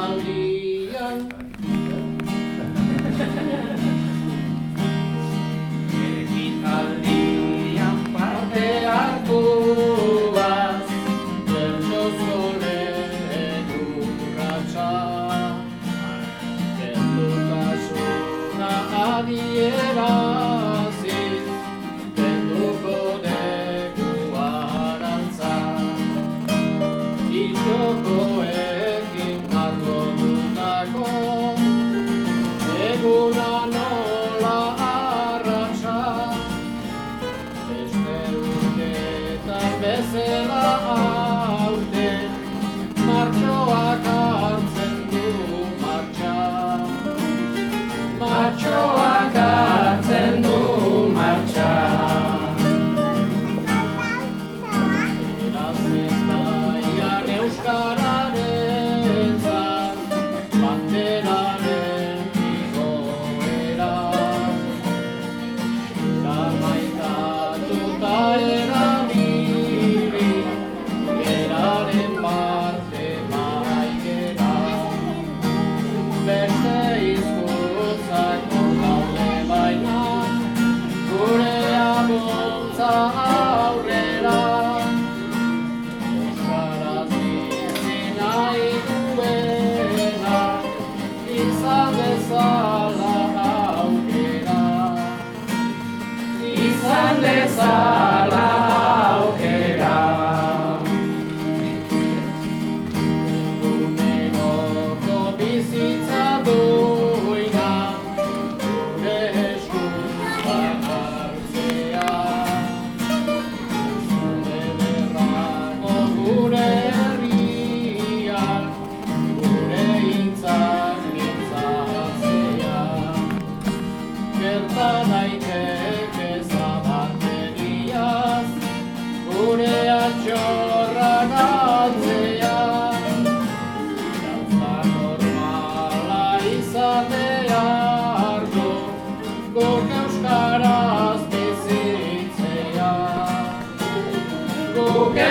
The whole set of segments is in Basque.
Marian.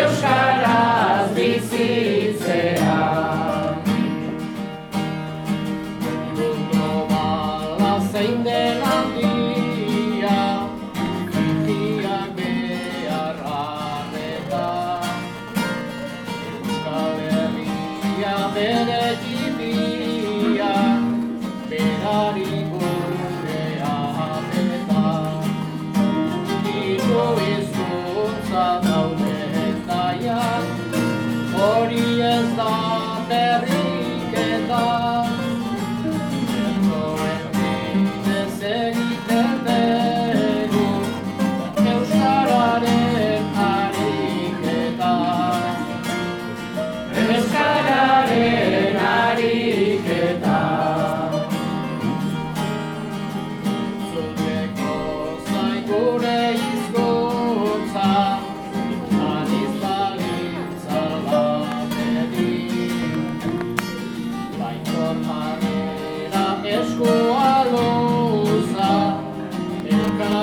euskaraz bizitzea Mundu bala zein den handia Zikiak behar arreta Euskal Herria bere tibia Berari gure apeta Iko izkuntza daude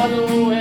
follow